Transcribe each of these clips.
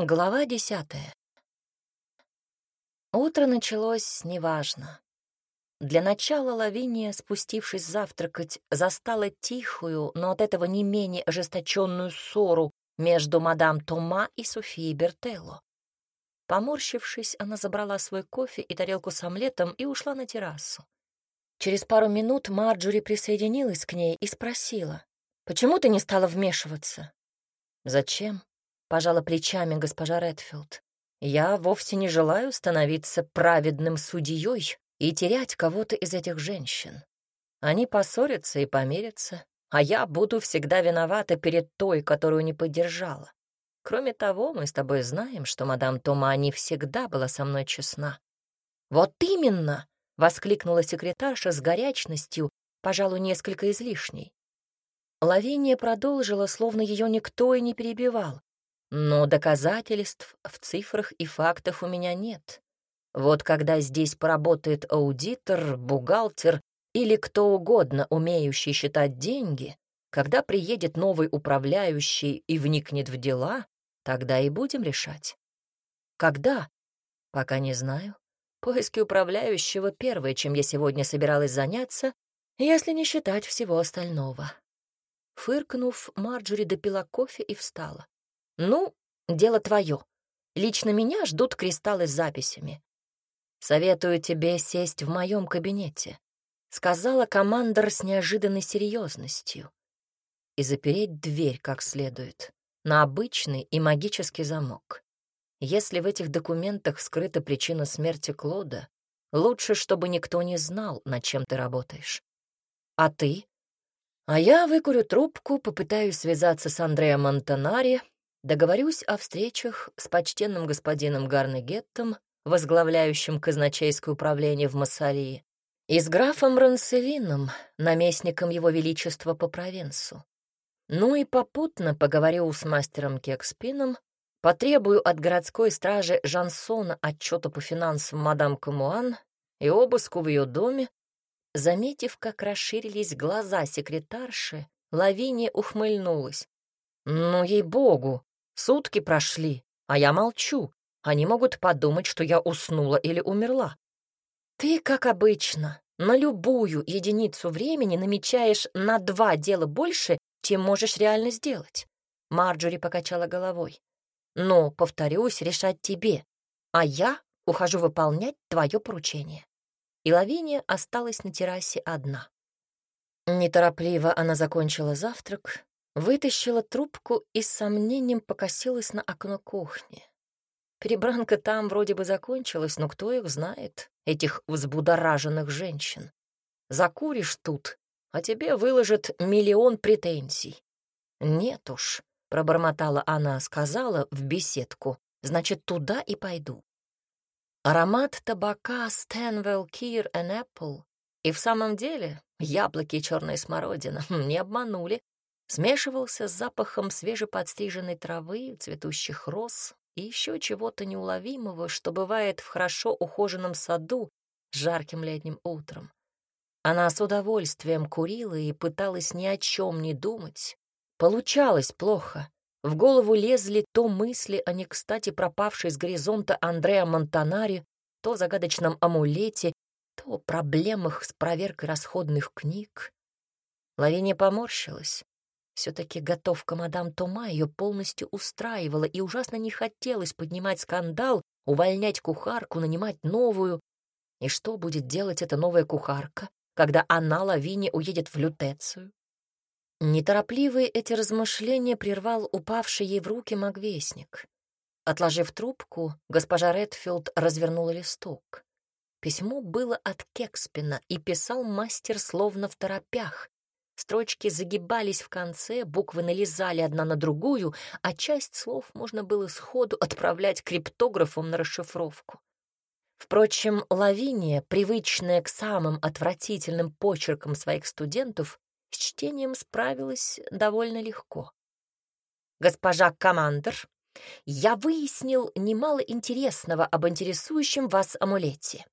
Глава десятая. Утро началось неважно. Для начала Лавиния, спустившись завтракать, застала тихую, но от этого не менее ожесточенную ссору между мадам Тома и Софией Бертелло. Поморщившись, она забрала свой кофе и тарелку с омлетом и ушла на террасу. Через пару минут Марджори присоединилась к ней и спросила, «Почему ты не стала вмешиваться?» «Зачем?» Пожала плечами госпожа Редфилд. Я вовсе не желаю становиться праведным судьей и терять кого-то из этих женщин. Они поссорятся и помирятся, а я буду всегда виновата перед той, которую не поддержала. Кроме того, мы с тобой знаем, что мадам Тома не всегда была со мной честна. «Вот именно!» — воскликнула секретарша с горячностью, пожалуй, несколько излишней. Лавиния продолжила, словно ее никто и не перебивал. Но доказательств в цифрах и фактах у меня нет. Вот когда здесь поработает аудитор, бухгалтер или кто угодно, умеющий считать деньги, когда приедет новый управляющий и вникнет в дела, тогда и будем решать. Когда? Пока не знаю. Поиски управляющего — первое, чем я сегодня собиралась заняться, если не считать всего остального. Фыркнув, Марджори допила кофе и встала. «Ну, дело твое. Лично меня ждут кристаллы с записями. Советую тебе сесть в моем кабинете», — сказала командор с неожиданной серьезностью, «и запереть дверь как следует, на обычный и магический замок. Если в этих документах скрыта причина смерти Клода, лучше, чтобы никто не знал, над чем ты работаешь. А ты? А я выкурю трубку, попытаюсь связаться с Андреем Монтанари Договорюсь о встречах с почтенным господином Гарнегеттом, возглавляющим казначейское управление в Массарии, и с графом Ранселином, наместником его величества по Провенсу. Ну и попутно поговорю с мастером Кекспином, потребую от городской стражи Жансона отчета по финансам мадам Камуан и обыску в ее доме. Заметив, как расширились глаза секретарши, Лавиния ухмыльнулась. «Ну, ей-богу, Сутки прошли, а я молчу. Они могут подумать, что я уснула или умерла. Ты, как обычно, на любую единицу времени намечаешь на два дела больше, чем можешь реально сделать. Марджори покачала головой. Но, повторюсь, решать тебе, а я ухожу выполнять твое поручение. И Лавиния осталась на террасе одна. Неторопливо она закончила завтрак, Вытащила трубку и с сомнением покосилась на окно кухни. Перебранка там вроде бы закончилась, но кто их знает, этих взбудораженных женщин. Закуришь тут, а тебе выложат миллион претензий. Нет уж, — пробормотала она, сказала в беседку, значит, туда и пойду. Аромат табака Стэнвелл, Кир и Apple. И в самом деле яблоки и черная смородина не обманули смешивался с запахом свежеподстриженной травы, цветущих роз и еще чего-то неуловимого, что бывает в хорошо ухоженном саду жарким летним утром. Она с удовольствием курила и пыталась ни о чем не думать. Получалось плохо. В голову лезли то мысли о не кстати пропавшей с горизонта Андреа Монтанаре, то загадочном амулете, то проблемах с проверкой расходных книг. Лавиния поморщилась. Все-таки готовка мадам Тома ее полностью устраивала, и ужасно не хотелось поднимать скандал, увольнять кухарку, нанимать новую. И что будет делать эта новая кухарка, когда она, Лавине, уедет в лютецию? Неторопливые эти размышления прервал упавший ей в руки магвестник. Отложив трубку, госпожа Редфилд развернула листок. Письмо было от Кекспина, и писал мастер словно в торопях, Строчки загибались в конце, буквы налезали одна на другую, а часть слов можно было сходу отправлять криптографом на расшифровку. Впрочем, Лавиния, привычная к самым отвратительным почеркам своих студентов, с чтением справилась довольно легко. «Госпожа Командер, я выяснил немало интересного об интересующем вас амулете.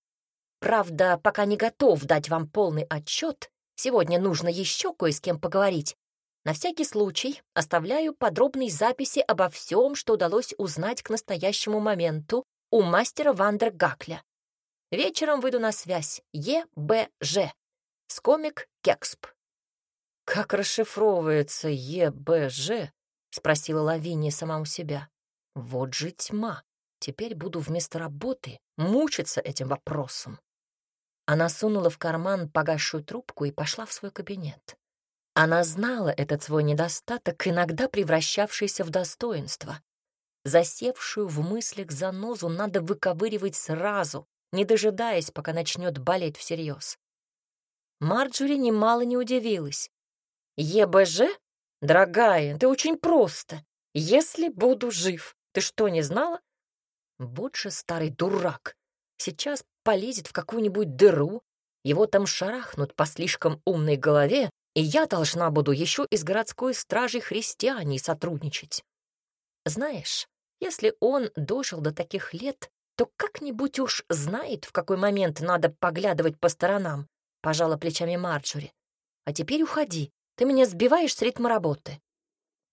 Правда, пока не готов дать вам полный отчет, Сегодня нужно еще кое с кем поговорить. На всякий случай оставляю подробные записи обо всем, что удалось узнать к настоящему моменту у мастера Вандер Гакля. Вечером выйду на связь. ЕБЖ. Скомик Кексп. «Как расшифровывается ЕБЖ?» — спросила Лавиния сама у себя. «Вот же тьма. Теперь буду вместо работы мучиться этим вопросом». Она сунула в карман погасшую трубку и пошла в свой кабинет. Она знала этот свой недостаток, иногда превращавшийся в достоинство. Засевшую в мыслях занозу надо выковыривать сразу, не дожидаясь, пока начнет болеть всерьез. Марджори немало не удивилась. «ЕБЖ? Дорогая, ты очень просто. Если буду жив. Ты что, не знала?» Вот же старый дурак. Сейчас полезет в какую-нибудь дыру, его там шарахнут по слишком умной голове, и я должна буду еще и с городской стражей христиане сотрудничать. Знаешь, если он дожил до таких лет, то как-нибудь уж знает, в какой момент надо поглядывать по сторонам, — пожала плечами Марджори. А теперь уходи, ты меня сбиваешь с ритма работы.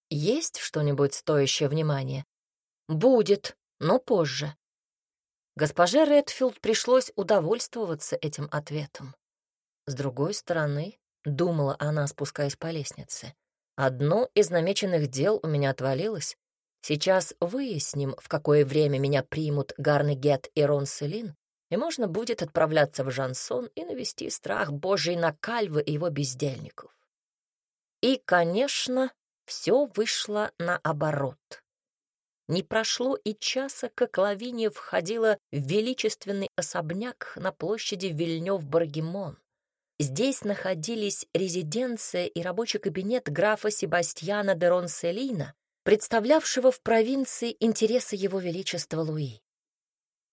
Есть что-нибудь стоящее внимания? Будет, но позже. Госпоже Редфилд пришлось удовольствоваться этим ответом. С другой стороны, думала она, спускаясь по лестнице, одно из намеченных дел у меня отвалилось. Сейчас выясним, в какое время меня примут Гарнегет и Ронселин, и можно будет отправляться в Жансон и навести страх Божий на Кальвы и его бездельников. И, конечно, все вышло наоборот. Не прошло и часа, как Лавиния входила в величественный особняк на площади Вильнёв-Баргемон. Здесь находились резиденция и рабочий кабинет графа Себастьяна де Ронселина, представлявшего в провинции интересы его величества Луи.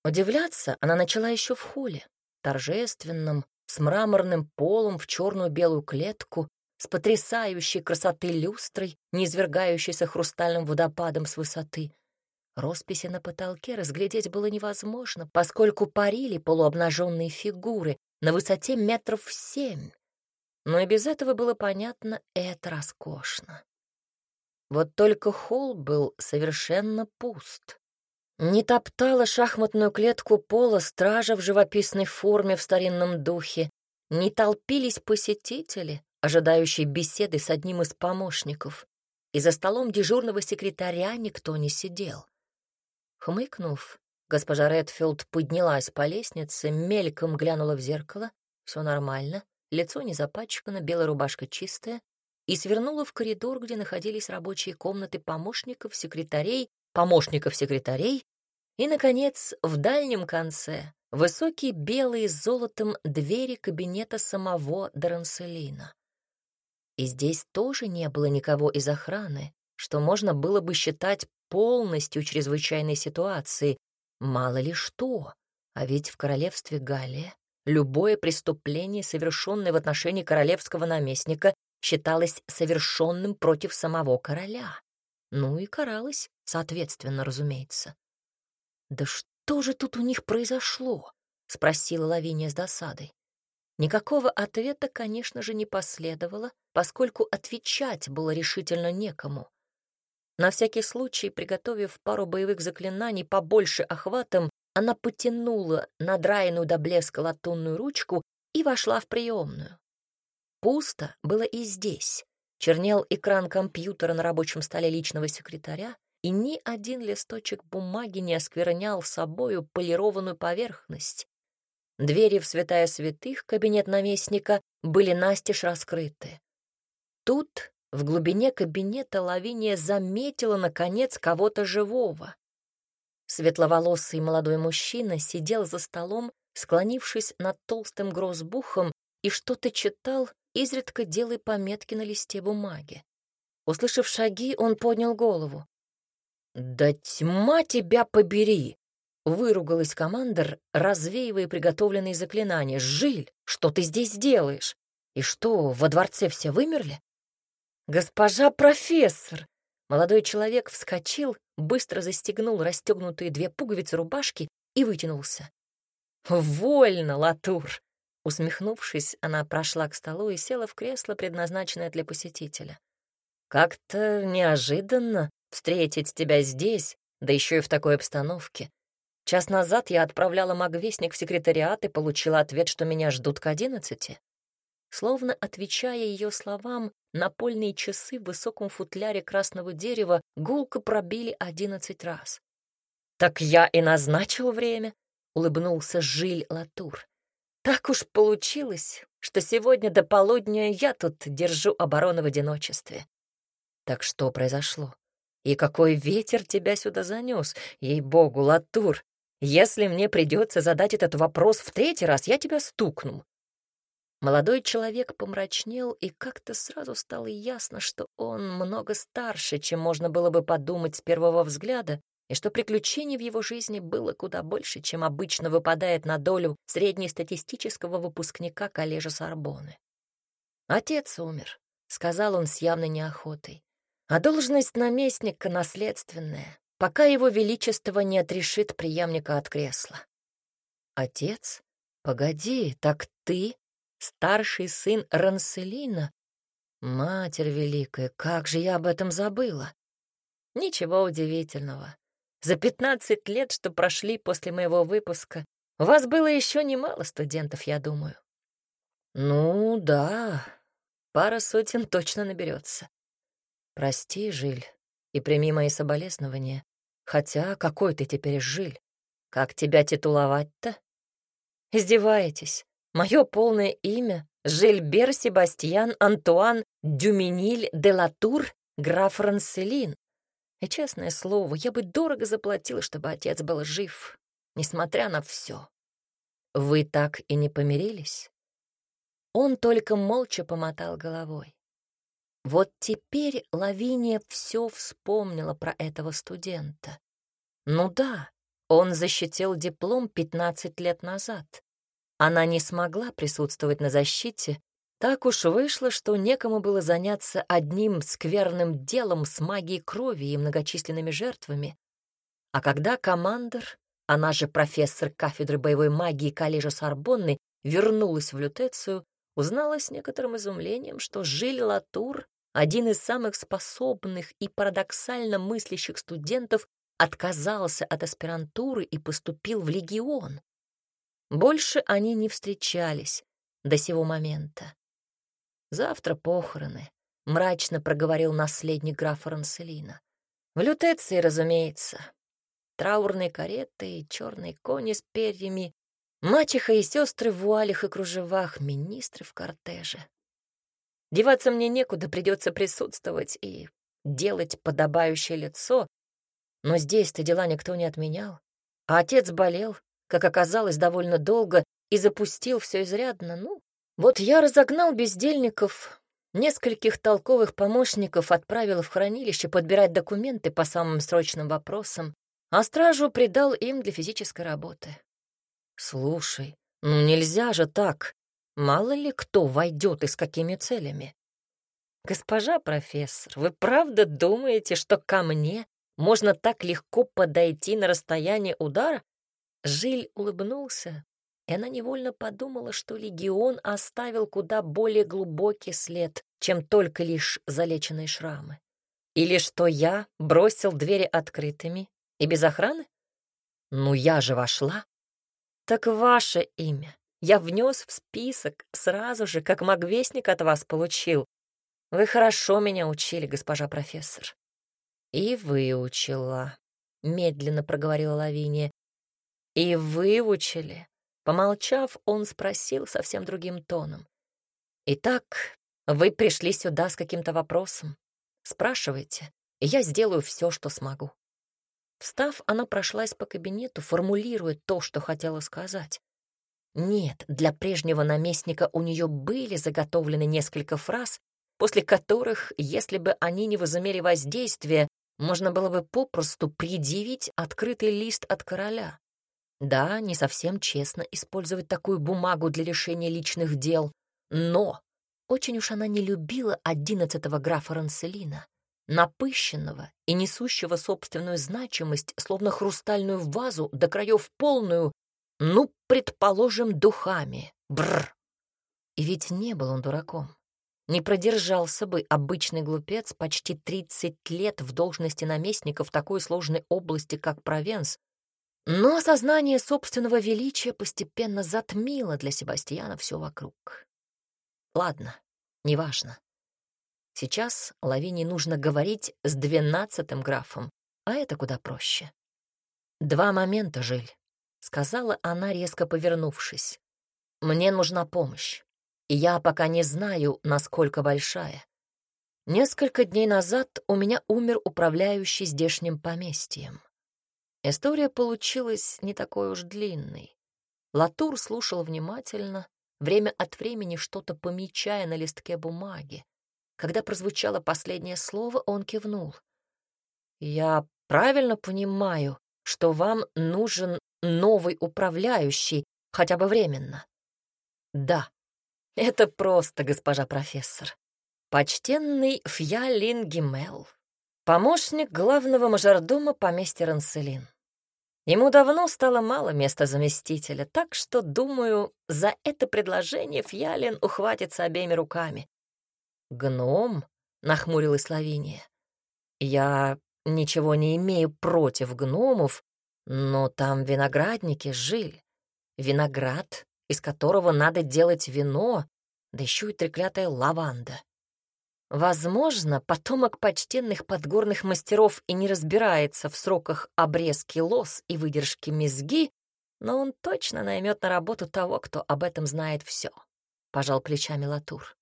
Удивляться она начала еще в холле, торжественном, с мраморным полом в черную белую клетку, с потрясающей красоты люстрой, низвергающейся хрустальным водопадом с высоты, Росписи на потолке разглядеть было невозможно, поскольку парили полуобнаженные фигуры на высоте метров семь. Но и без этого было понятно, это роскошно. Вот только холл был совершенно пуст. Не топтала шахматную клетку пола стража в живописной форме в старинном духе, не толпились посетители, ожидающие беседы с одним из помощников, и за столом дежурного секретаря никто не сидел. Хмыкнув, госпожа Редфилд поднялась по лестнице, мельком глянула в зеркало. Все нормально, лицо не запачкано, белая рубашка чистая, и свернула в коридор, где находились рабочие комнаты помощников, секретарей, помощников секретарей, и, наконец, в дальнем конце высокие белые с золотом двери кабинета самого Дранселина. И здесь тоже не было никого из охраны, что можно было бы считать полностью чрезвычайной ситуации. Мало ли что. А ведь в королевстве Галлия любое преступление, совершенное в отношении королевского наместника, считалось совершенным против самого короля. Ну и каралось, соответственно, разумеется. «Да что же тут у них произошло?» — спросила Лавиния с досадой. Никакого ответа, конечно же, не последовало, поскольку отвечать было решительно некому. На всякий случай, приготовив пару боевых заклинаний побольше охватом, она потянула надраенную до блеска латунную ручку и вошла в приемную. Пусто было и здесь. Чернел экран компьютера на рабочем столе личного секретаря, и ни один листочек бумаги не осквернял собою полированную поверхность. Двери в святая святых, кабинет наместника, были настежь раскрыты. Тут в глубине кабинета Лавиния заметила, наконец, кого-то живого. Светловолосый молодой мужчина сидел за столом, склонившись над толстым грозбухом, и что-то читал, изредка делая пометки на листе бумаги. Услышав шаги, он поднял голову. «Да тьма тебя побери!» — выругалась командор, развеивая приготовленные заклинания. «Жиль, что ты здесь делаешь? И что, во дворце все вымерли?» «Госпожа профессор!» Молодой человек вскочил, быстро застегнул расстегнутые две пуговицы рубашки и вытянулся. «Вольно, Латур!» Усмехнувшись, она прошла к столу и села в кресло, предназначенное для посетителя. Как-то неожиданно встретить тебя здесь, да еще и в такой обстановке. Час назад я отправляла магвестник в секретариат и получила ответ, что меня ждут к одиннадцати. Словно отвечая ее словам, напольные часы в высоком футляре красного дерева гулко пробили одиннадцать раз. «Так я и назначил время», — улыбнулся Жиль Латур. «Так уж получилось, что сегодня до полудня я тут держу оборону в одиночестве». «Так что произошло? И какой ветер тебя сюда занес? Ей-богу, Латур, если мне придется задать этот вопрос в третий раз, я тебя стукну». Молодой человек помрачнел, и как-то сразу стало ясно, что он много старше, чем можно было бы подумать с первого взгляда, и что приключений в его жизни было куда больше, чем обычно выпадает на долю среднестатистического выпускника коллежа Сорбоны. «Отец умер», — сказал он с явной неохотой, «а должность наместника наследственная, пока его величество не отрешит преемника от кресла». «Отец? Погоди, так ты старший сын Ранселина. Матерь Великая, как же я об этом забыла! Ничего удивительного. За пятнадцать лет, что прошли после моего выпуска, у вас было еще немало студентов, я думаю. Ну да, пара сотен точно наберется. Прости, Жиль, и прими мои соболезнования. Хотя какой ты теперь Жиль? Как тебя титуловать-то? Издеваетесь. Мое полное имя — Жильбер Себастьян Антуан Дюминиль де Латур, граф Ранселин. И, честное слово, я бы дорого заплатила, чтобы отец был жив, несмотря на все. Вы так и не помирились? Он только молча помотал головой. Вот теперь Лавиния все вспомнила про этого студента. Ну да, он защитил диплом 15 лет назад. Она не смогла присутствовать на защите. Так уж вышло, что некому было заняться одним скверным делом с магией крови и многочисленными жертвами. А когда командор, она же профессор кафедры боевой магии коллежа Сорбонны, вернулась в Лютецию, узнала с некоторым изумлением, что Жиль Латур, один из самых способных и парадоксально мыслящих студентов, отказался от аспирантуры и поступил в легион. Больше они не встречались до сего момента. «Завтра похороны», — мрачно проговорил наследник графа Ранселина. «В лютеции, разумеется. Траурные кареты и черные кони с перьями, мачеха и сестры в вуалях и кружевах, министры в кортеже. Деваться мне некуда, придется присутствовать и делать подобающее лицо, но здесь-то дела никто не отменял. А отец болел, как оказалось, довольно долго и запустил все изрядно. Ну, вот я разогнал бездельников, нескольких толковых помощников отправил в хранилище подбирать документы по самым срочным вопросам, а стражу придал им для физической работы. Слушай, ну нельзя же так. Мало ли кто войдет и с какими целями. Госпожа профессор, вы правда думаете, что ко мне можно так легко подойти на расстояние удара? Жиль улыбнулся, и она невольно подумала, что легион оставил куда более глубокий след, чем только лишь залеченные шрамы. Или что я бросил двери открытыми и без охраны? Ну, я же вошла. Так ваше имя я внес в список сразу же, как магвестник от вас получил. Вы хорошо меня учили, госпожа профессор. И выучила, — медленно проговорила Лавиния. «И выучили?» Помолчав, он спросил совсем другим тоном. «Итак, вы пришли сюда с каким-то вопросом. Спрашивайте, и я сделаю все, что смогу». Встав, она прошлась по кабинету, формулируя то, что хотела сказать. Нет, для прежнего наместника у нее были заготовлены несколько фраз, после которых, если бы они не возымели воздействия, можно было бы попросту предъявить открытый лист от короля. Да, не совсем честно использовать такую бумагу для решения личных дел, но очень уж она не любила одиннадцатого графа Ранселина, напыщенного и несущего собственную значимость, словно хрустальную вазу, до краев полную, ну, предположим, духами. Бррр. И ведь не был он дураком. не продержался бы обычный глупец почти 30 лет в должности наместника в такой сложной области, как Провенс. Но осознание собственного величия постепенно затмило для Себастьяна все вокруг. Ладно, неважно. Сейчас Лавине нужно говорить с двенадцатым графом, а это куда проще. «Два момента, Жиль», — сказала она, резко повернувшись. «Мне нужна помощь и я пока не знаю, насколько большая. Несколько дней назад у меня умер управляющий здешним поместьем. История получилась не такой уж длинной. Латур слушал внимательно, время от времени что-то помечая на листке бумаги. Когда прозвучало последнее слово, он кивнул. «Я правильно понимаю, что вам нужен новый управляющий, хотя бы временно?» «Да», это просто, госпожа профессор. Почтенный Фьялин Гимел, помощник главного мажордома поместья Ранселин. Ему давно стало мало места заместителя, так что, думаю, за это предложение Фьялин ухватится обеими руками. «Гном?» — нахмурилась Лавиния. «Я ничего не имею против гномов, но там виноградники, жиль. Виноград из которого надо делать вино, да еще и треклятая лаванда. Возможно, потомок почтенных подгорных мастеров и не разбирается в сроках обрезки лос и выдержки мезги, но он точно наймет на работу того, кто об этом знает все. Пожал плечами Латур.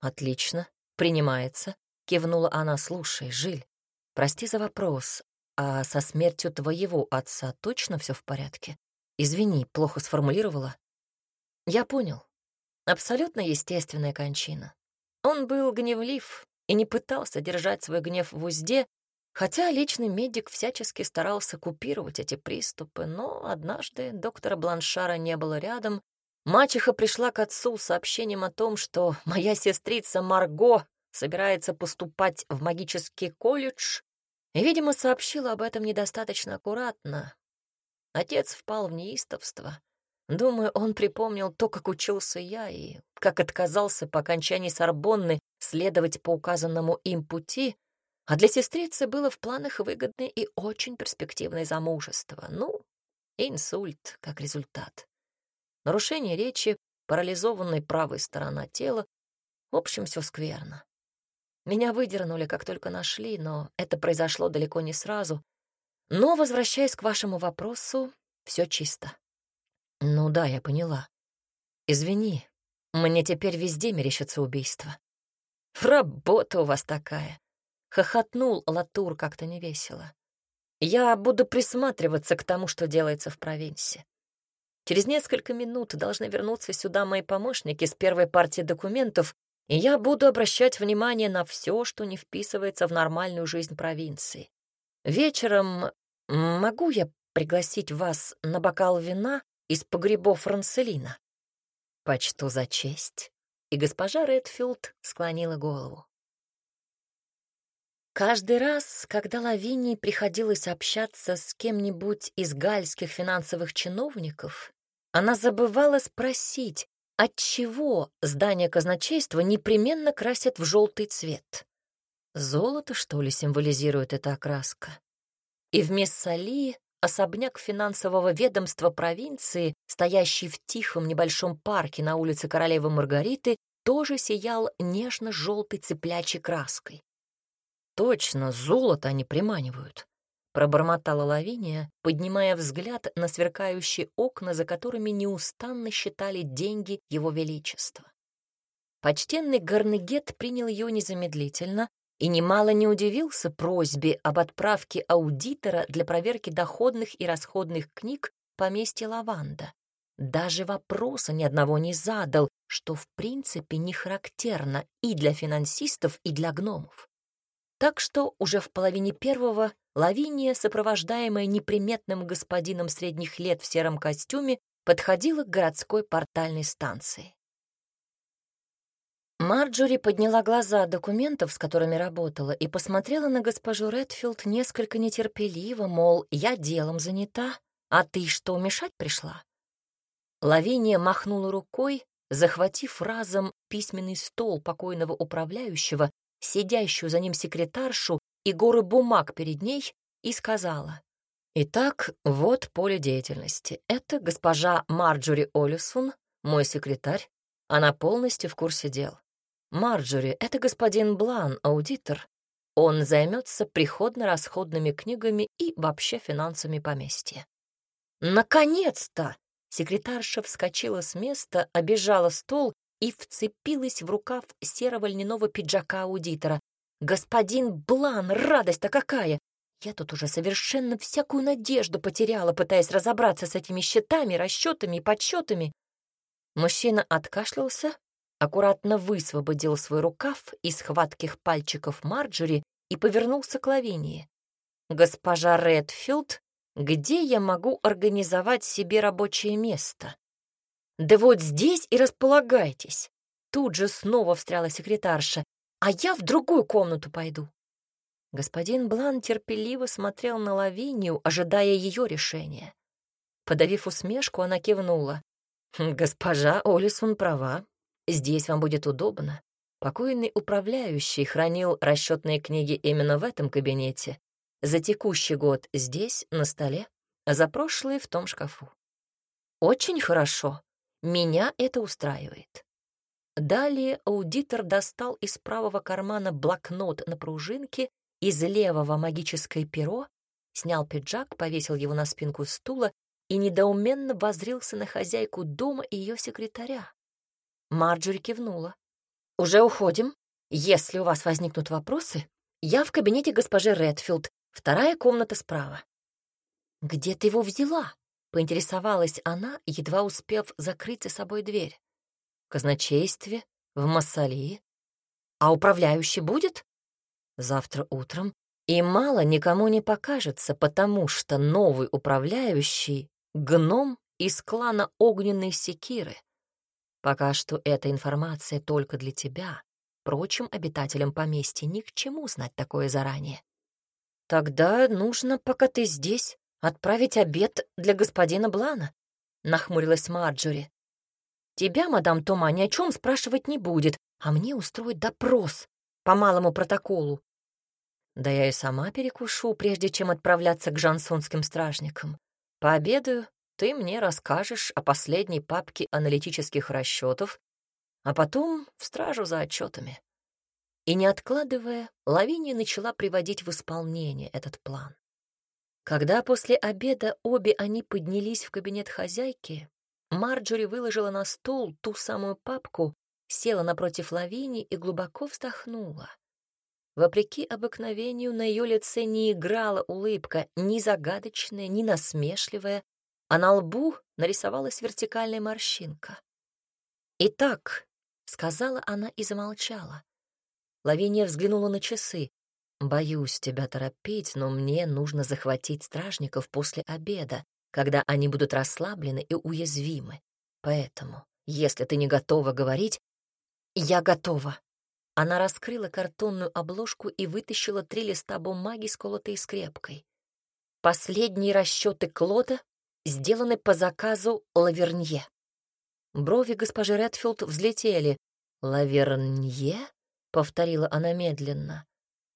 Отлично, принимается, кивнула она, слушай, Жиль, прости за вопрос, а со смертью твоего отца точно все в порядке? Извини, плохо сформулировала. Я понял. Абсолютно естественная кончина. Он был гневлив и не пытался держать свой гнев в узде, хотя личный медик всячески старался купировать эти приступы, но однажды доктора Бланшара не было рядом. Мачеха пришла к отцу с сообщением о том, что моя сестрица Марго собирается поступать в магический колледж, и, видимо, сообщила об этом недостаточно аккуратно. Отец впал в неистовство — Думаю, он припомнил то, как учился я и как отказался по окончании Сорбонны следовать по указанному им пути, а для сестрицы было в планах выгодное и очень перспективное замужество. Ну, инсульт как результат. Нарушение речи, парализованная правая сторона тела. В общем, все скверно. Меня выдернули, как только нашли, но это произошло далеко не сразу. Но, возвращаясь к вашему вопросу, все чисто. Ну да, я поняла. Извини, мне теперь везде мерещится убийство. Работа у вас такая. Хохотнул Латур как-то невесело. Я буду присматриваться к тому, что делается в провинции. Через несколько минут должны вернуться сюда мои помощники с первой партией документов, и я буду обращать внимание на все, что не вписывается в нормальную жизнь провинции. Вечером могу я пригласить вас на бокал вина из погребов Ранселина. Почту за честь. И госпожа Редфилд склонила голову. Каждый раз, когда Лавинии приходилось общаться с кем-нибудь из гальских финансовых чиновников, она забывала спросить, отчего здание казначейства непременно красят в желтый цвет. Золото, что ли, символизирует эта окраска? И в Мессалии Особняк финансового ведомства провинции, стоящий в тихом небольшом парке на улице Королевы Маргариты, тоже сиял нежно-желтой цеплячей краской. «Точно, золото они приманивают», — пробормотала Лавиния, поднимая взгляд на сверкающие окна, за которыми неустанно считали деньги его величества. Почтенный Гарнегет принял ее незамедлительно, и немало не удивился просьбе об отправке аудитора для проверки доходных и расходных книг поместья Лаванда. Даже вопроса ни одного не задал, что в принципе не характерно и для финансистов, и для гномов. Так что уже в половине первого Лавиния, сопровождаемая неприметным господином средних лет в сером костюме, подходила к городской портальной станции. Марджори подняла глаза от документов, с которыми работала, и посмотрела на госпожу Редфилд несколько нетерпеливо, мол, я делом занята, а ты что, мешать пришла? Лавиния махнула рукой, захватив разом письменный стол покойного управляющего, сидящую за ним секретаршу и горы бумаг перед ней, и сказала. «Итак, вот поле деятельности. Это госпожа Марджори Олисон, мой секретарь. Она полностью в курсе дел. Марджори — это господин Блан, аудитор. Он займется приходно-расходными книгами и вообще финансами поместья. Наконец-то! Секретарша вскочила с места, обежала стол и вцепилась в рукав серого льняного пиджака аудитора. «Господин Блан, радость-то какая! Я тут уже совершенно всякую надежду потеряла, пытаясь разобраться с этими счетами, расчетами и подсчетами». Мужчина откашлялся, аккуратно высвободил свой рукав из хватких пальчиков Марджори и повернулся к Лавинии. «Госпожа Редфилд, где я могу организовать себе рабочее место?» «Да вот здесь и располагайтесь!» Тут же снова встряла секретарша. «А я в другую комнату пойду». Господин Блан терпеливо смотрел на Лавинию, ожидая ее решения. Подавив усмешку, она кивнула. «Госпожа Олисон права. Здесь вам будет удобно. Покойный управляющий хранил расчетные книги именно в этом кабинете. За текущий год здесь, на столе, а за прошлый в том шкафу. Очень хорошо. Меня это устраивает. Далее аудитор достал из правого кармана блокнот на пружинке, из левого магическое перо, снял пиджак, повесил его на спинку стула и недоуменно возрился на хозяйку дома и ее секретаря. Марджори кивнула. «Уже уходим. Если у вас возникнут вопросы, я в кабинете госпожи Редфилд, вторая комната справа». «Где ты его взяла?» — поинтересовалась она, едва успев закрыть за собой дверь. «В казначействе, в Массалии. А управляющий будет?» «Завтра утром. И мало никому не покажется, потому что новый управляющий — гном из клана Огненной Секиры. Пока что эта информация только для тебя. Прочим обитателям поместья ни к чему знать такое заранее. Тогда нужно, пока ты здесь, отправить обед для господина Блана, нахмурилась Марджори. Тебя, мадам Тома, ни о чем спрашивать не будет, а мне устроить допрос по малому протоколу. Да я и сама перекушу, прежде чем отправляться к жансонским стражникам. Пообедаю ты мне расскажешь о последней папке аналитических расчетов, а потом в стражу за отчетами. И не откладывая, Лавиния начала приводить в исполнение этот план. Когда после обеда обе они поднялись в кабинет хозяйки, Марджори выложила на стол ту самую папку, села напротив Лавини и глубоко вздохнула. Вопреки обыкновению, на ее лице не играла улыбка, ни загадочная, ни насмешливая, а на лбу нарисовалась вертикальная морщинка. «Итак», — сказала она и замолчала. Лавиния взглянула на часы. «Боюсь тебя торопить, но мне нужно захватить стражников после обеда, когда они будут расслаблены и уязвимы. Поэтому, если ты не готова говорить...» «Я готова». Она раскрыла картонную обложку и вытащила три листа бумаги, сколотые скрепкой. Последние расчеты Клода сделаны по заказу Лавернье. Брови госпожи Редфилд взлетели. «Лавернье?» — повторила она медленно.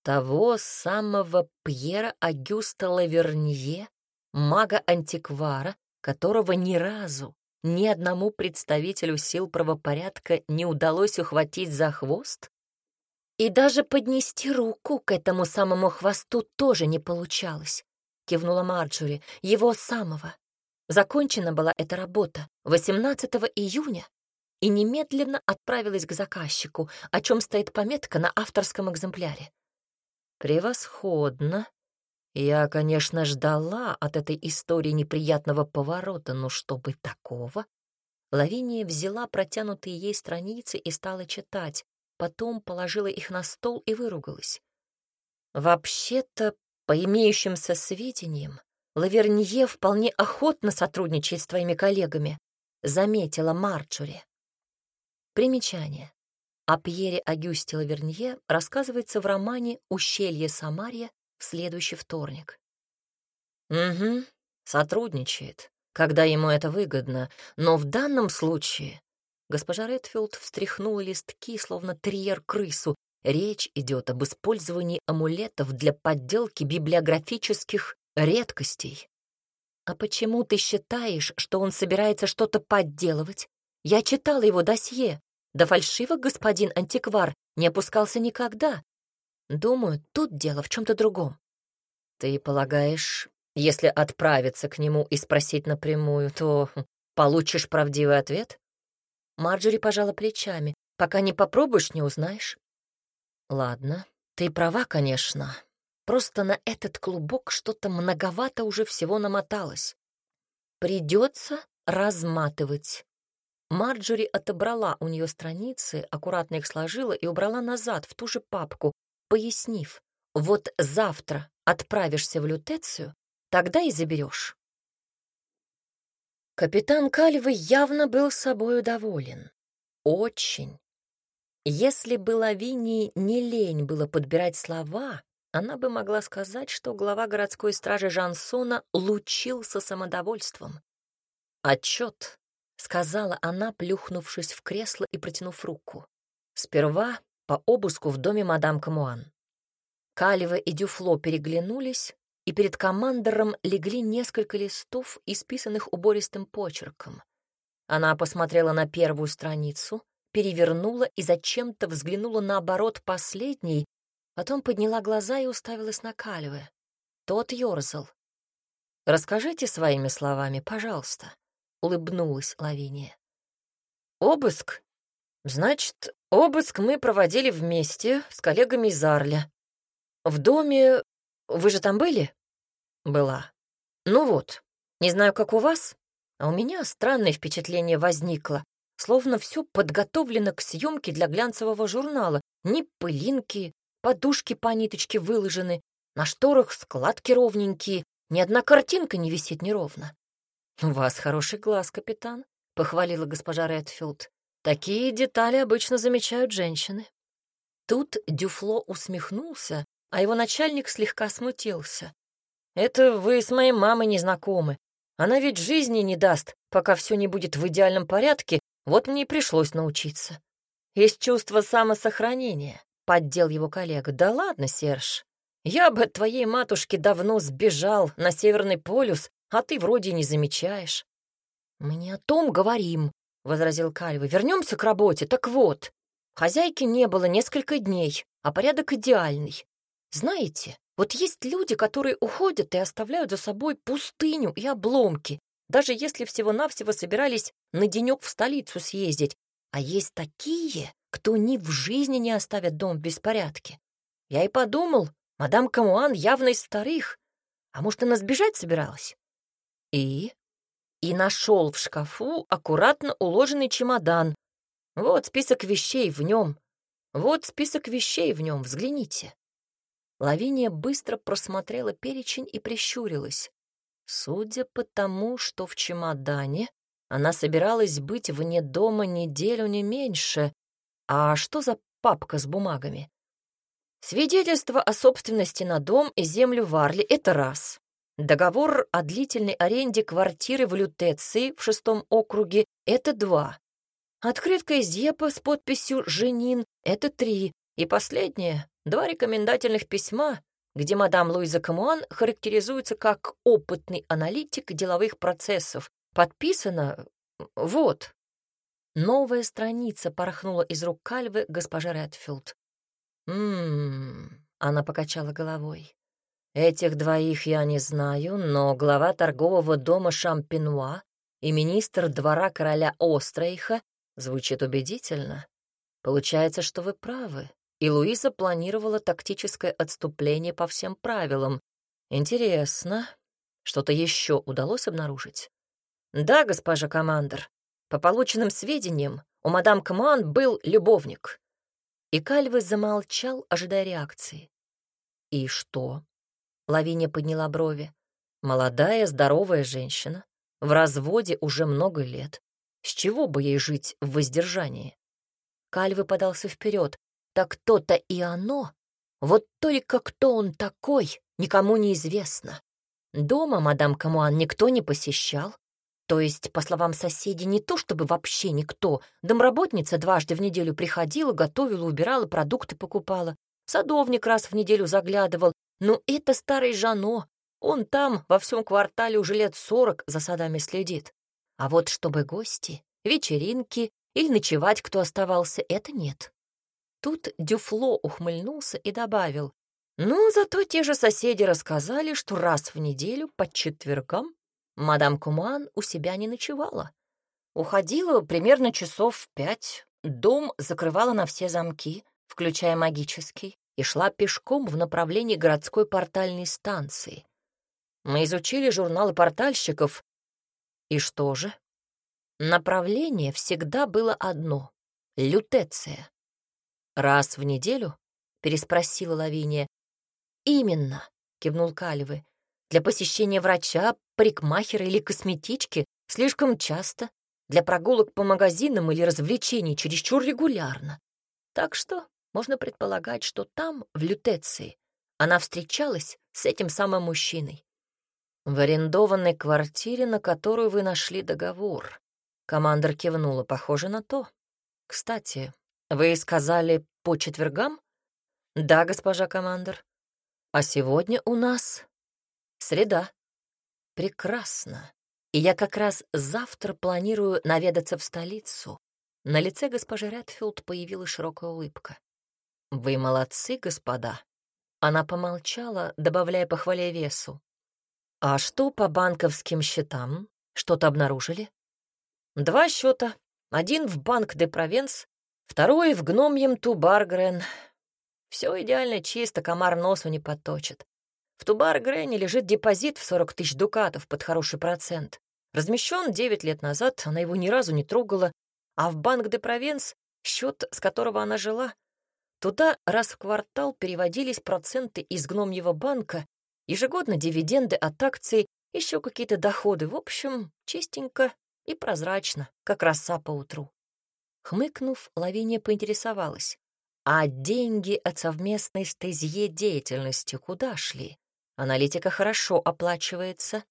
«Того самого Пьера Агюста Лавернье, мага-антиквара, которого ни разу ни одному представителю сил правопорядка не удалось ухватить за хвост? И даже поднести руку к этому самому хвосту тоже не получалось, кивнула Марджори, его самого. Закончена была эта работа 18 июня и немедленно отправилась к заказчику, о чем стоит пометка на авторском экземпляре. «Превосходно. Я, конечно, ждала от этой истории неприятного поворота, но чтобы такого...» Лавиния взяла протянутые ей страницы и стала читать, потом положила их на стол и выругалась. «Вообще-то, по имеющимся сведениям, Лавернье вполне охотно сотрудничает с твоими коллегами», — заметила Марджори. Примечание. О Пьере Агюсте Лавернье рассказывается в романе «Ущелье Самария» в следующий вторник. «Угу, сотрудничает, когда ему это выгодно, но в данном случае Госпожа Редфилд встряхнула листки, словно терьер-крысу. Речь идет об использовании амулетов для подделки библиографических редкостей. «А почему ты считаешь, что он собирается что-то подделывать? Я читала его досье. Да фальшивок господин антиквар не опускался никогда. Думаю, тут дело в чем-то другом. Ты полагаешь, если отправиться к нему и спросить напрямую, то получишь правдивый ответ? Марджори пожала плечами. Пока не попробуешь, не узнаешь. Ладно, ты права, конечно. Просто на этот клубок что-то многовато уже всего намоталось. Придется разматывать. Марджори отобрала у нее страницы, аккуратно их сложила и убрала назад в ту же папку, пояснив, вот завтра отправишься в лютецию, тогда и заберешь. Капитан Кальвы явно был собою доволен. Очень. Если бы Лавинии не лень было подбирать слова, она бы могла сказать, что глава городской стражи Жансона лучился самодовольством. «Отчет», — сказала она, плюхнувшись в кресло и протянув руку. «Сперва по обыску в доме мадам Камуан». Калева и Дюфло переглянулись, и перед командором легли несколько листов, исписанных убористым почерком. Она посмотрела на первую страницу, перевернула и зачем-то взглянула на оборот последней, Потом подняла глаза и уставилась на Кальве. Тот ёрзал. «Расскажите своими словами, пожалуйста», — улыбнулась Лавиния. «Обыск? Значит, обыск мы проводили вместе с коллегами из Арля. В доме... Вы же там были?» «Была. Ну вот, не знаю, как у вас, а у меня странное впечатление возникло, словно все подготовлено к съемке для глянцевого журнала. Ни пылинки, подушки по ниточке выложены, на шторах складки ровненькие, ни одна картинка не висит неровно. «У вас хороший глаз, капитан», — похвалила госпожа Редфилд. «Такие детали обычно замечают женщины». Тут Дюфло усмехнулся, а его начальник слегка смутился. «Это вы с моей мамой не знакомы. Она ведь жизни не даст, пока все не будет в идеальном порядке, вот мне и пришлось научиться. Есть чувство самосохранения. Поддел его коллега. «Да ладно, Серж. Я бы от твоей матушки давно сбежал на Северный полюс, а ты вроде не замечаешь». «Мы не о том говорим», — возразил Кальвы. «Вернемся к работе. Так вот, хозяйки не было несколько дней, а порядок идеальный. Знаете, вот есть люди, которые уходят и оставляют за собой пустыню и обломки, даже если всего-навсего собирались на денек в столицу съездить. А есть такие, кто ни в жизни не оставит дом в беспорядке. Я и подумал, мадам Камуан явно из старых. А может, она сбежать собиралась? И? И нашел в шкафу аккуратно уложенный чемодан. Вот список вещей в нем. Вот список вещей в нем, взгляните. Лавиния быстро просмотрела перечень и прищурилась. Судя по тому, что в чемодане, она собиралась быть вне дома неделю не меньше, а что за папка с бумагами? Свидетельство о собственности на дом и землю в Арле — это раз. Договор о длительной аренде квартиры в Лютеции в шестом округе — это два. Открытка из Епа с подписью «Женин» — это три. И последнее — два рекомендательных письма, где мадам Луиза Камуан характеризуется как опытный аналитик деловых процессов. Подписано вот. Новая страница порхнула из рук Кальвы госпожа Редфилд. «М-м-м», она покачала головой. «Этих двоих я не знаю, но глава торгового дома Шампинуа и министр двора короля Острейха звучит убедительно. Получается, что вы правы, и Луиза планировала тактическое отступление по всем правилам. Интересно, что-то еще удалось обнаружить?» «Да, госпожа командор», по полученным сведениям, у мадам Камуан был любовник. И Кальвы замолчал, ожидая реакции. «И что?» — Лавиния подняла брови. «Молодая, здоровая женщина, в разводе уже много лет. С чего бы ей жить в воздержании?» Кальвы подался вперед. «Так то-то и оно. Вот только кто он такой, никому не известно. Дома мадам Камуан никто не посещал, То есть, по словам соседей, не то чтобы вообще никто. Домработница дважды в неделю приходила, готовила, убирала, продукты покупала. Садовник раз в неделю заглядывал. Но это старый Жано. Он там во всем квартале уже лет сорок за садами следит. А вот чтобы гости, вечеринки или ночевать кто оставался, это нет. Тут Дюфло ухмыльнулся и добавил. Ну, зато те же соседи рассказали, что раз в неделю по четвергам мадам Куман у себя не ночевала. Уходила примерно часов в пять, дом закрывала на все замки, включая магический, и шла пешком в направлении городской портальной станции. Мы изучили журналы портальщиков. И что же? Направление всегда было одно — лютеция. «Раз в неделю?» — переспросила Лавиния. «Именно», — кивнул Кальвы. «Для посещения врача, парикмахера или косметички слишком часто, для прогулок по магазинам или развлечений чересчур регулярно. Так что можно предполагать, что там, в Лютеции, она встречалась с этим самым мужчиной. В арендованной квартире, на которую вы нашли договор. Командор кивнула, похоже на то. Кстати, вы сказали по четвергам? Да, госпожа командор. А сегодня у нас среда. Прекрасно. И я как раз завтра планирую наведаться в столицу. На лице госпожи Редфилд появилась широкая улыбка. «Вы молодцы, господа». Она помолчала, добавляя похвале весу. «А что по банковским счетам? Что-то обнаружили?» «Два счета. Один в Банк де Провенс, второй в Гномьем Тубаргрен. Все идеально чисто, комар носу не подточит. В Тубаргрене лежит депозит в 40 тысяч дукатов под хороший процент. Размещен 9 лет назад, она его ни разу не трогала, а в Банк де Провенс, счет, с которого она жила, туда раз в квартал переводились проценты из гномьего банка, ежегодно дивиденды от акций, еще какие-то доходы. В общем, чистенько и прозрачно, как роса по утру. Хмыкнув, Лавиния поинтересовалась. А деньги от совместной стезье деятельности куда шли? Аналитика хорошо оплачивается.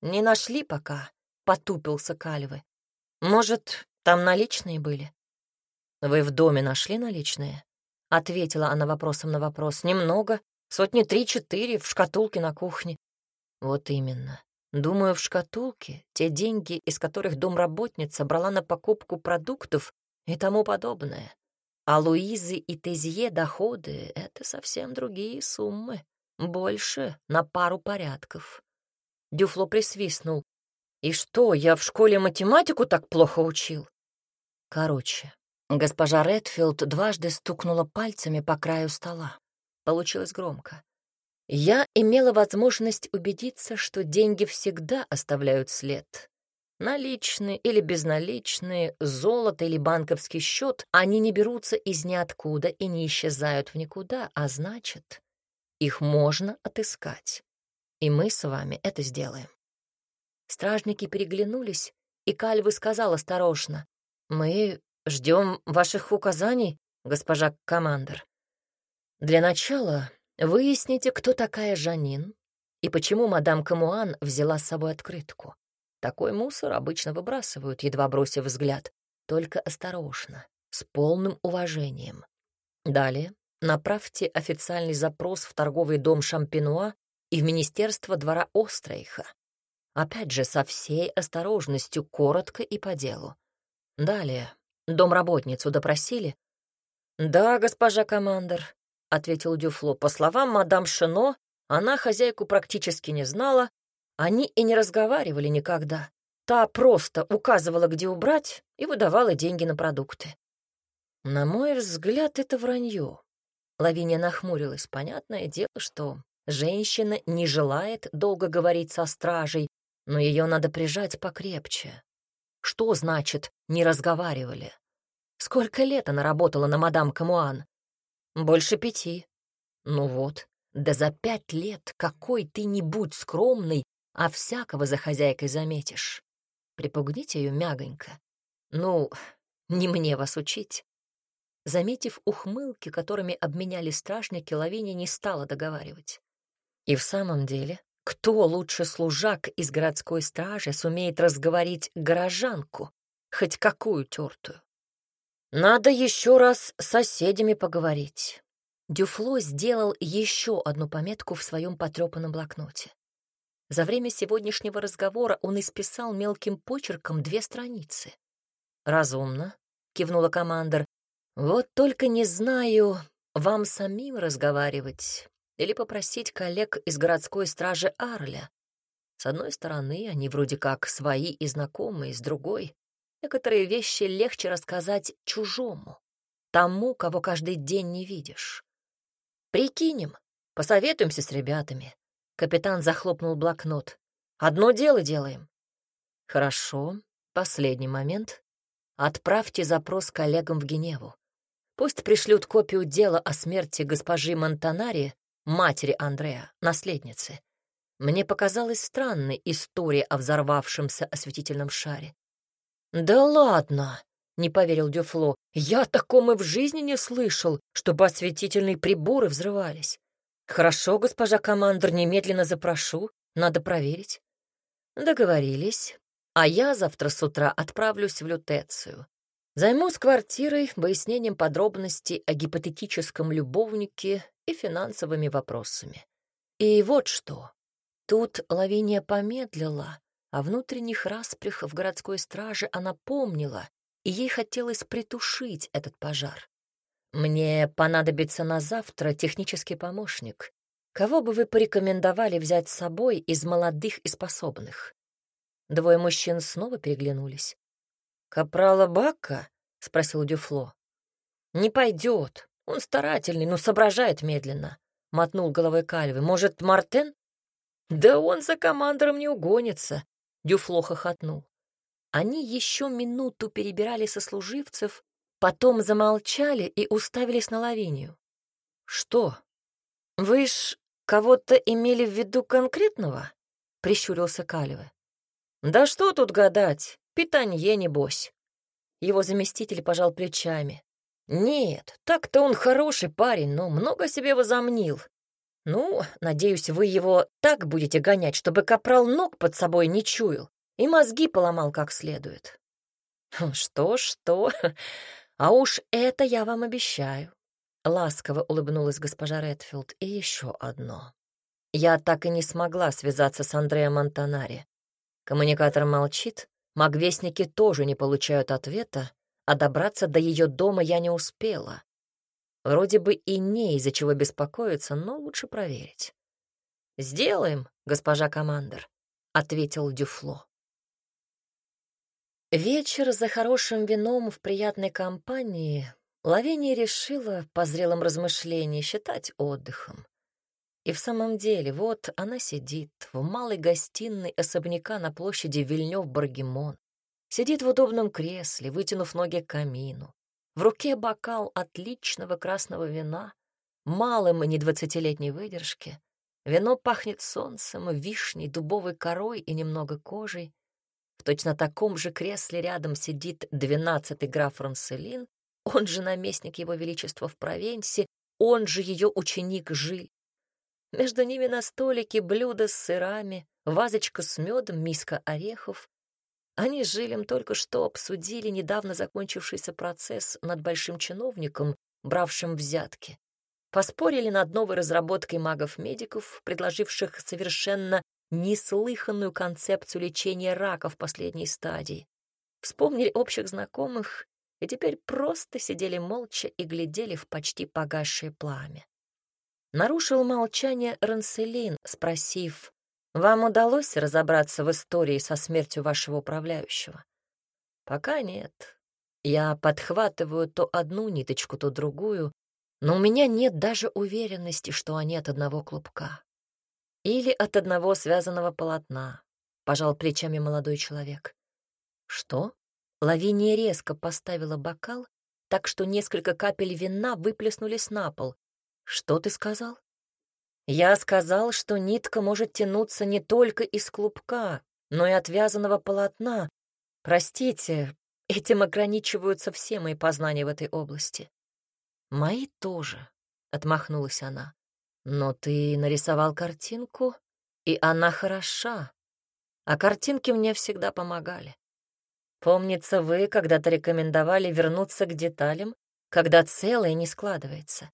Не нашли пока, потупился Кальвы. Может, там наличные были? Вы в доме нашли наличные? Ответила она вопросом на вопрос. Немного, сотни три-четыре в шкатулке на кухне. Вот именно. Думаю, в шкатулке те деньги, из которых домработница брала на покупку продуктов и тому подобное. А Луизы и Тезье доходы — это совсем другие суммы. Больше на пару порядков. Дюфло присвистнул. «И что, я в школе математику так плохо учил?» Короче, госпожа Редфилд дважды стукнула пальцами по краю стола. Получилось громко. Я имела возможность убедиться, что деньги всегда оставляют след. Наличные или безналичные, золото или банковский счет, они не берутся из ниоткуда и не исчезают в никуда, а значит, их можно отыскать. И мы с вами это сделаем. Стражники переглянулись, и Кальвы сказал осторожно, «Мы ждем ваших указаний, госпожа командор. Для начала выясните, кто такая Жанин и почему мадам Камуан взяла с собой открытку. Такой мусор обычно выбрасывают, едва бросив взгляд. Только осторожно, с полным уважением. Далее направьте официальный запрос в торговый дом Шампинуа и в Министерство двора Острейха. Опять же, со всей осторожностью, коротко и по делу. Далее, домработницу допросили? «Да, госпожа командор», — ответил Дюфло. «По словам мадам Шино, она хозяйку практически не знала, они и не разговаривали никогда. Та просто указывала, где убрать, и выдавала деньги на продукты. На мой взгляд, это вранье. Лавиния нахмурилась. Понятное дело, что женщина не желает долго говорить со стражей, но ее надо прижать покрепче. Что значит «не разговаривали»? Сколько лет она работала на мадам Камуан? Больше пяти. Ну вот, да за пять лет какой ты не будь скромный, а всякого за хозяйкой заметишь. Припугните ее мягонько. Ну, не мне вас учить. Заметив ухмылки, которыми обменяли стражники, Лавиния не стала договаривать. И в самом деле, Кто лучше служак из городской стражи сумеет разговорить горожанку, хоть какую тертую? Надо еще раз с соседями поговорить. Дюфло сделал еще одну пометку в своем потрепанном блокноте. За время сегодняшнего разговора он исписал мелким почерком две страницы. «Разумно», — кивнула командор. «Вот только не знаю, вам самим разговаривать или попросить коллег из городской стражи Арля. С одной стороны, они вроде как свои и знакомые, с другой — некоторые вещи легче рассказать чужому, тому, кого каждый день не видишь. Прикинем, посоветуемся с ребятами. Капитан захлопнул блокнот. Одно дело делаем. Хорошо, последний момент. Отправьте запрос коллегам в Геневу. Пусть пришлют копию дела о смерти госпожи Монтанари, матери Андрея, наследницы. Мне показалась странной история о взорвавшемся осветительном шаре. «Да ладно!» — не поверил Дюфло. «Я о таком и в жизни не слышал, чтобы осветительные приборы взрывались. Хорошо, госпожа командор, немедленно запрошу, надо проверить». Договорились. А я завтра с утра отправлюсь в Лютецию. Займусь квартирой, выяснением подробностей о гипотетическом любовнике и финансовыми вопросами. И вот что. Тут Лавиния помедлила, а внутренних распрях в городской страже она помнила, и ей хотелось притушить этот пожар. «Мне понадобится на завтра технический помощник. Кого бы вы порекомендовали взять с собой из молодых и способных?» Двое мужчин снова переглянулись. «Капрала Бака?» — спросил Дюфло. «Не пойдет. Он старательный, но соображает медленно», — мотнул головой Кальвы. «Может, Мартен?» «Да он за командором не угонится», — Дюфло хохотнул. Они еще минуту перебирали сослуживцев, потом замолчали и уставились на Лавинию. «Что? Вы ж кого-то имели в виду конкретного?» — прищурился Калевы. «Да что тут гадать? Питанье, небось». Его заместитель пожал плечами. «Нет, так-то он хороший парень, но много себе возомнил. Ну, надеюсь, вы его так будете гонять, чтобы капрал ног под собой не чуял и мозги поломал как следует». «Что-что? А уж это я вам обещаю». Ласково улыбнулась госпожа Редфилд. «И еще одно. Я так и не смогла связаться с Андреем Монтанари. Коммуникатор молчит, магвестники тоже не получают ответа, а добраться до ее дома я не успела. Вроде бы и не из-за чего беспокоиться, но лучше проверить. «Сделаем, госпожа командир», — ответил Дюфло. Вечер за хорошим вином в приятной компании Лавиния решила по зрелым размышлениям считать отдыхом. И в самом деле, вот она сидит в малой гостиной особняка на площади Вильнёв-Баргемон. Сидит в удобном кресле, вытянув ноги к камину. В руке бокал отличного красного вина, малым не двадцатилетней выдержки. Вино пахнет солнцем, вишней, дубовой корой и немного кожей. В точно таком же кресле рядом сидит двенадцатый граф Ранселин, он же наместник его величества в Провенсе, он же ее ученик Жиль. Между ними на столике блюдо с сырами, вазочка с медом, миска орехов. Они с Жилем только что обсудили недавно закончившийся процесс над большим чиновником, бравшим взятки. Поспорили над новой разработкой магов-медиков, предложивших совершенно неслыханную концепцию лечения рака в последней стадии. Вспомнили общих знакомых и теперь просто сидели молча и глядели в почти погасшее пламя. Нарушил молчание Ранселин, спросив, «Вам удалось разобраться в истории со смертью вашего управляющего?» «Пока нет. Я подхватываю то одну ниточку, то другую, но у меня нет даже уверенности, что они от одного клубка. Или от одного связанного полотна», — пожал плечами молодой человек. «Что?» Лавиния резко поставила бокал, так что несколько капель вина выплеснулись на пол, «Что ты сказал?» «Я сказал, что нитка может тянуться не только из клубка, но и от вязаного полотна. Простите, этим ограничиваются все мои познания в этой области». «Мои тоже», — отмахнулась она. «Но ты нарисовал картинку, И она хороша, а картинки мне всегда помогали. Помнится, вы когда-то рекомендовали вернуться к деталям, когда целое не складывается.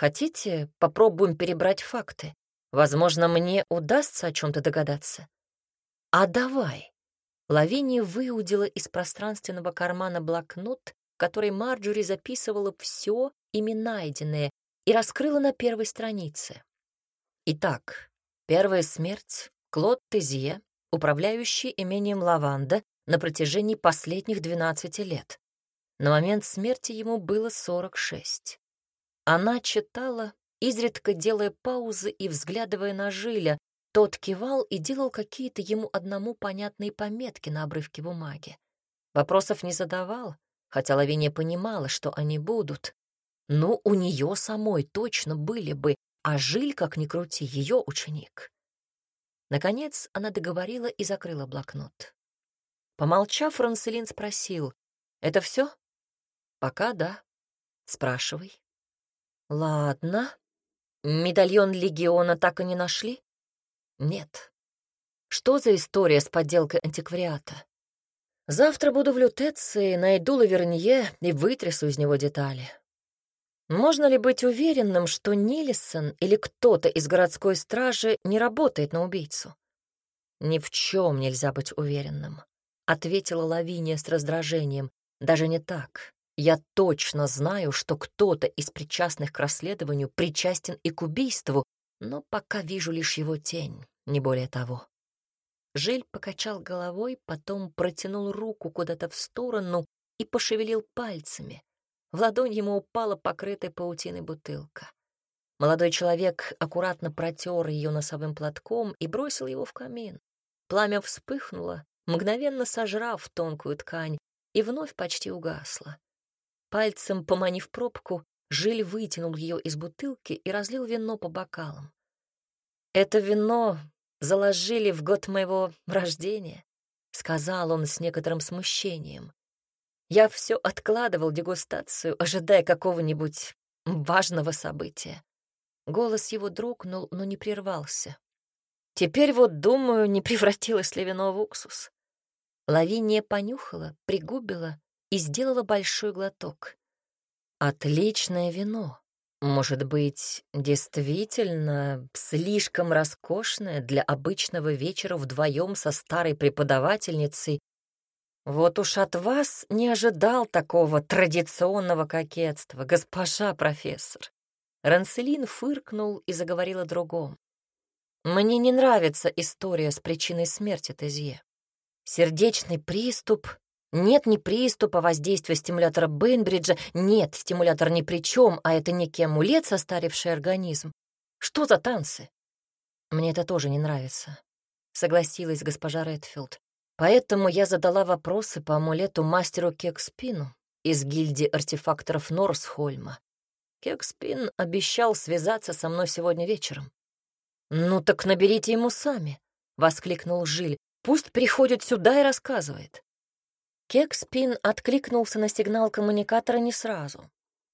Хотите, попробуем перебрать факты? Возможно, мне удастся о чем-то догадаться. А давай. Лавиния выудила из пространственного кармана блокнот, в который Марджори записывала все ими найденное, и раскрыла на первой странице. Итак, первая смерть — Клод Тезье, управляющий имением Лаванда на протяжении последних 12 лет. На момент смерти ему было 46. Она читала, изредка делая паузы и взглядывая на Жиля, тот кивал и делал какие-то ему одному понятные пометки на обрывке бумаги. Вопросов не задавал, хотя Лавиния понимала, что они будут. Ну, у нее самой точно были бы, а Жиль, как ни крути, ее ученик. Наконец она договорила и закрыла блокнот. Помолчав, Францелин спросил, «Это все?» «Пока да. Спрашивай». «Ладно. Медальон Легиона так и не нашли?» Нет. Что за история с подделкой антиквариата? Завтра буду в Лютеции, найду Лавернье и вытрясу из него детали. Можно ли быть уверенным, что Нильсон или кто-то из городской стражи не работает на убийцу? Ни в чем нельзя быть уверенным, ответила Лавиния с раздражением. Даже не так. Я точно знаю, что кто-то из причастных к расследованию причастен и к убийству, но пока вижу лишь его тень не более того. Жиль покачал головой, потом протянул руку куда-то в сторону и пошевелил пальцами. В ладонь ему упала покрытая паутиной бутылка. Молодой человек аккуратно протер ее носовым платком и бросил его в камин. Пламя вспыхнуло, мгновенно сожрав тонкую ткань, и вновь почти угасло. Пальцем поманив пробку, Жиль вытянул ее из бутылки и разлил вино по бокалам. Это вино заложили в год моего рождения, сказал он с некоторым смущением. Я все откладывал дегустацию, ожидая какого-нибудь важного события. Голос его дрогнул, но не прервался. Теперь вот, думаю, не превратилось ли вино в уксус. Лавиния понюхала, пригубила и сделала большой глоток. Отличное вино. Может быть, действительно слишком роскошная для обычного вечера вдвоем со старой преподавательницей. Вот уж от вас не ожидал такого традиционного кокетства, госпожа профессор. Ранселин фыркнул и заговорил о другом. Мне не нравится история с причиной смерти Тезье. Сердечный приступ нет ни приступа воздействия стимулятора Бейнбриджа, нет, стимулятор ни при чем, а это некий амулет, состаривший организм. Что за танцы? Мне это тоже не нравится, согласилась госпожа Редфилд. Поэтому я задала вопросы по амулету мастеру Кекспину из гильдии артефакторов Норсхольма. Кекспин обещал связаться со мной сегодня вечером. «Ну так наберите ему сами», — воскликнул Жиль. «Пусть приходит сюда и рассказывает». Кекспин откликнулся на сигнал коммуникатора не сразу.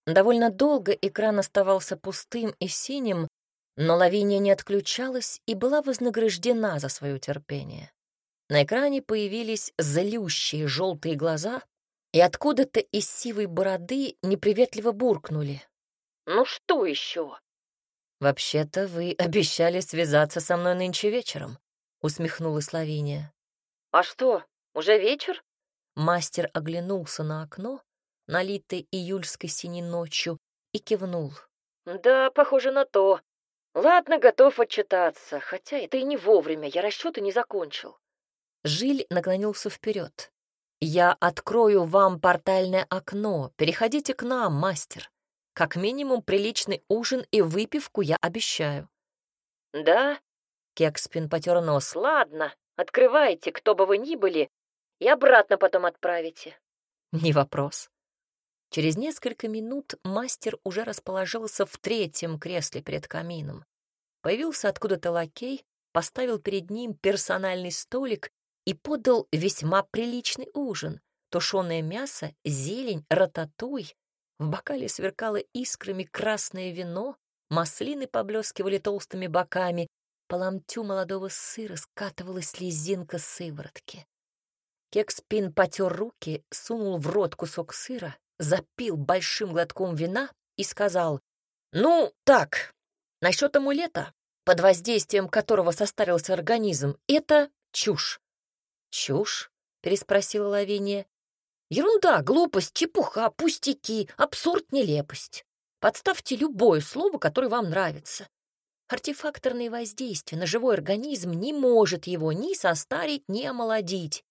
Довольно долго экран оставался пустым и синим, но Лавиния не отключалась и была вознаграждена за свое терпение. На экране появились залющие желтые глаза, и откуда-то из сивой бороды неприветливо буркнули. «Ну что еще?» «Вообще-то вы обещали связаться со мной нынче вечером», — усмехнулась Лавиния. «А что, уже вечер?» Мастер оглянулся на окно, налитое июльской синей ночью, и кивнул. «Да, похоже на то. Ладно, готов отчитаться, хотя это и не вовремя, я расчеты не закончил». Жиль наклонился вперед. «Я открою вам портальное окно. Переходите к нам, мастер. Как минимум приличный ужин и выпивку я обещаю». «Да?» — Кекспин потер нос. «Ладно, открывайте, кто бы вы ни были, и обратно потом отправите. Не вопрос. Через несколько минут мастер уже расположился в третьем кресле перед камином. Появился откуда-то лакей, поставил перед ним персональный столик и подал весьма приличный ужин. Тушеное мясо, зелень, рататуй. В бокале сверкало искрами красное вино, маслины поблескивали толстыми боками, По ломтю молодого сыра скатывалась слезинка сыворотки. Кекспин потер руки, сунул в рот кусок сыра, запил большим глотком вина и сказал, «Ну, так, насчет амулета, под воздействием которого состарился организм, это чушь». «Чушь?» — переспросила Лавиния. «Ерунда, глупость, чепуха, пустяки, абсурд, нелепость. Подставьте любое слово, которое вам нравится. Артефакторное воздействие на живой организм не может его ни состарить, ни омолодить.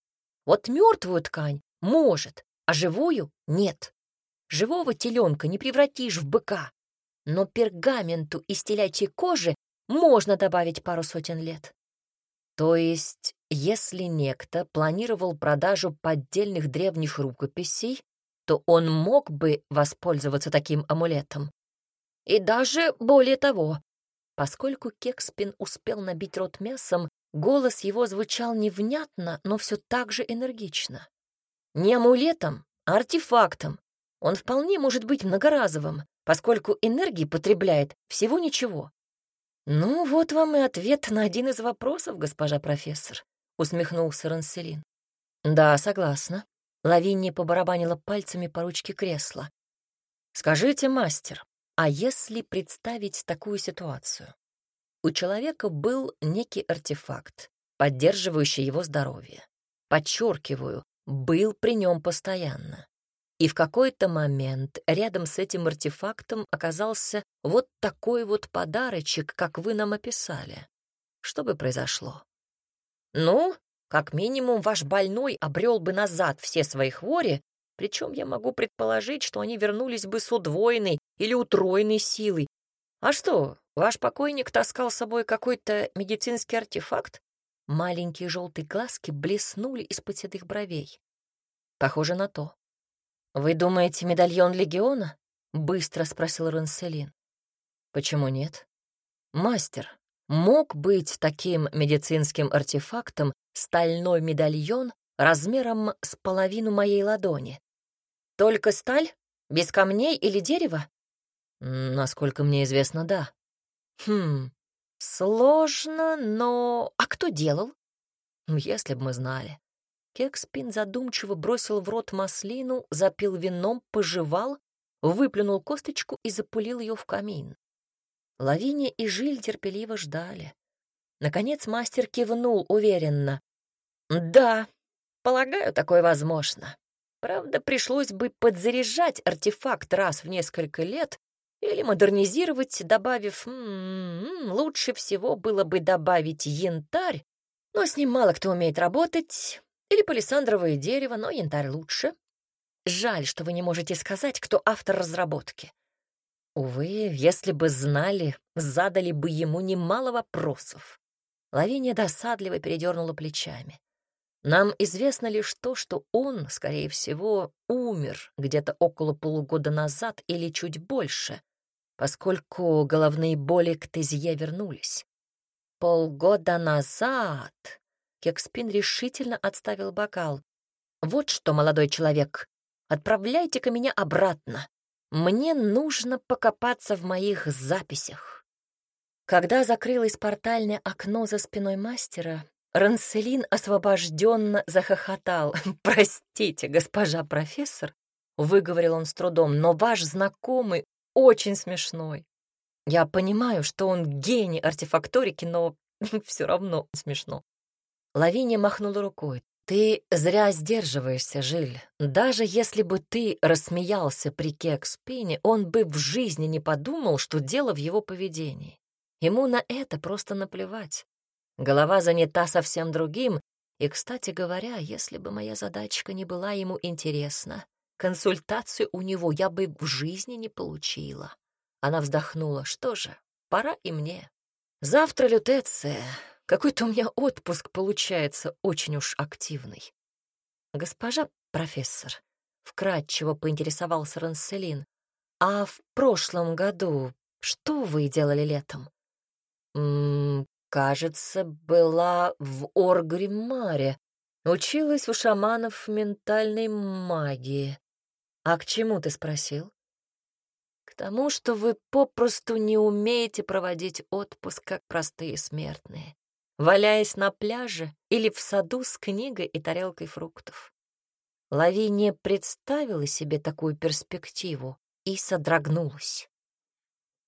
Вот мертвую ткань может, а живую — нет. Живого теленка не превратишь в быка, но пергаменту из телячьей кожи можно добавить пару сотен лет. То есть, если некто планировал продажу поддельных древних рукописей, то он мог бы воспользоваться таким амулетом. И даже более того, поскольку Кекспин успел набить рот мясом, голос его звучал невнятно, но все так же энергично. Не амулетом, а артефактом. Он вполне может быть многоразовым, поскольку энергии потребляет всего ничего. «Ну, вот вам и ответ на один из вопросов, госпожа профессор», — усмехнулся Ранселин. «Да, согласна». Лавиния побарабанила пальцами по ручке кресла. «Скажите, мастер, а если представить такую ситуацию? У человека был некий артефакт, поддерживающий его здоровье. Подчеркиваю, был при нем постоянно. И в какой-то момент рядом с этим артефактом оказался вот такой вот подарочек, как вы нам описали. Что бы произошло? Ну, как минимум, ваш больной обрел бы назад все свои хвори, причем я могу предположить, что они вернулись бы с удвоенной или утроенной силой. А что, ваш покойник таскал с собой какой-то медицинский артефакт? Маленькие желтые глазки блеснули из-под седых бровей. Похоже на то. «Вы думаете, медальон легиона?» — быстро спросил Ранселин. «Почему нет?» «Мастер, мог быть таким медицинским артефактом стальной медальон размером с половину моей ладони. Только сталь? Без камней или дерева? Насколько мне известно, да. Хм, сложно, но... А кто делал? Если бы мы знали. Кекспин задумчиво бросил в рот маслину, запил вином, пожевал, выплюнул косточку и запулил ее в камин. Лавиния и Жиль терпеливо ждали. Наконец мастер кивнул уверенно. «Да, полагаю, такое возможно. Правда, пришлось бы подзаряжать артефакт раз в несколько лет или модернизировать, добавив... М -м -м, лучше всего было бы добавить янтарь, но с ним мало кто умеет работать, или палисандровое дерево, но янтарь лучше. Жаль, что вы не можете сказать, кто автор разработки. Увы, если бы знали, задали бы ему немало вопросов. Лавиния досадливо передернула плечами. Нам известно лишь то, что он, скорее всего, умер где-то около полугода назад или чуть больше, поскольку головные боли к Тезье вернулись. Полгода назад Кекспин решительно отставил бокал. «Вот что, молодой человек, отправляйте-ка меня обратно. Мне нужно покопаться в моих записях». Когда закрылось портальное окно за спиной мастера, Ранселин освобожденно захохотал. «Простите, госпожа профессор», — выговорил он с трудом, «но ваш знакомый очень смешной. Я понимаю, что он гений артефакторики, но все равно смешно. Лавиния махнула рукой. «Ты зря сдерживаешься, Жиль. Даже если бы ты рассмеялся при Кекспине, он бы в жизни не подумал, что дело в его поведении. Ему на это просто наплевать. Голова занята совсем другим, и, кстати говоря, если бы моя задачка не была ему интересна, консультацию у него я бы в жизни не получила». Она вздохнула. «Что же, пора и мне. Завтра лютеция, какой-то у меня отпуск получается очень уж активный. Госпожа профессор, вкратчиво поинтересовался Ранселин, а в прошлом году что вы делали летом? М -м, кажется, была в Оргримаре. Училась у шаманов ментальной магии. А к чему ты спросил? К тому, что вы попросту не умеете проводить отпуск, как простые смертные, валяясь на пляже или в саду с книгой и тарелкой фруктов. Лавиния представила себе такую перспективу и содрогнулась.